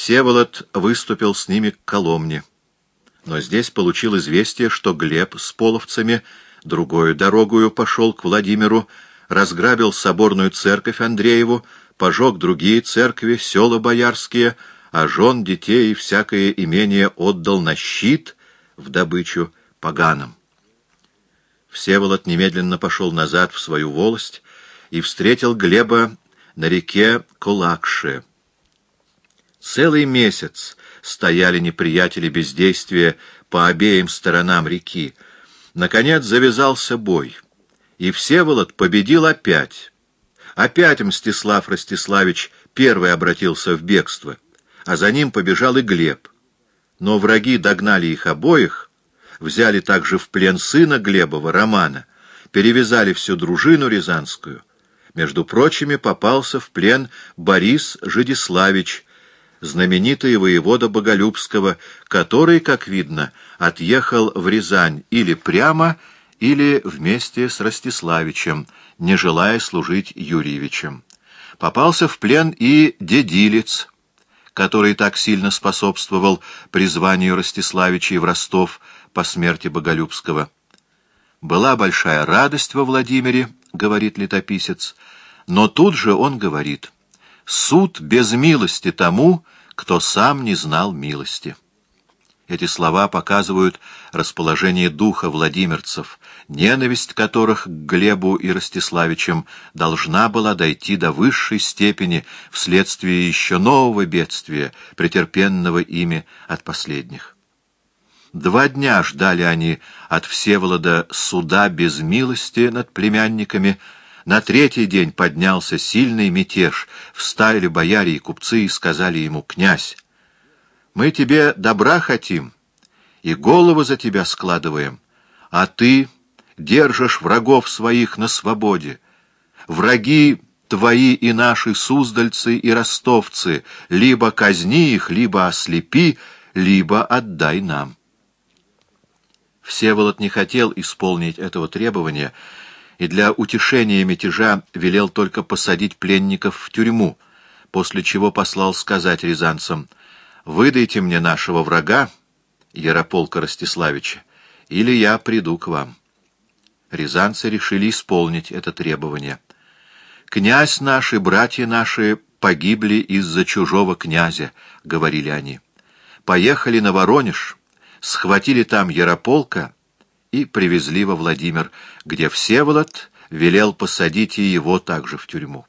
Всеволод выступил с ними к Коломне, но здесь получил известие, что Глеб с половцами другую дорогую пошел к Владимиру, разграбил соборную церковь Андрееву, пожег другие церкви, села боярские, а жен, детей и всякое имение отдал на щит в добычу поганам. Всеволод немедленно пошел назад в свою волость и встретил Глеба на реке Кулакше. Целый месяц стояли неприятели бездействия по обеим сторонам реки. Наконец завязался бой, и Всеволод победил опять. Опять Мстислав Ростиславич первый обратился в бегство, а за ним побежал и Глеб. Но враги догнали их обоих, взяли также в плен сына Глебова, Романа, перевязали всю дружину рязанскую. Между прочими попался в плен Борис Жидиславич, знаменитый воевода Боголюбского, который, как видно, отъехал в Рязань или прямо, или вместе с Ростиславичем, не желая служить Юрьевичем. Попался в плен и Дедилец, который так сильно способствовал призванию Ростиславичей в Ростов по смерти Боголюбского. Была большая радость во Владимире, говорит летописец, но тут же он говорит, суд без милости тому, кто сам не знал милости. Эти слова показывают расположение духа владимирцев, ненависть которых к Глебу и Ростиславичам должна была дойти до высшей степени вследствие еще нового бедствия, претерпенного ими от последних. Два дня ждали они от Всеволода суда без милости над племянниками, на третий день поднялся сильный мятеж, встали бояре и купцы и сказали ему, «Князь, мы тебе добра хотим и голову за тебя складываем, а ты держишь врагов своих на свободе. Враги твои и наши суздальцы и ростовцы, либо казни их, либо ослепи, либо отдай нам». Всеволод не хотел исполнить этого требования, и для утешения мятежа велел только посадить пленников в тюрьму, после чего послал сказать рязанцам «Выдайте мне нашего врага, Ярополка Ростиславича, или я приду к вам». Рязанцы решили исполнить это требование. «Князь наш и братья наши погибли из-за чужого князя», — говорили они. «Поехали на Воронеж, схватили там Ярополка» и привезли во Владимир, где Всеволод велел посадить и его также в тюрьму.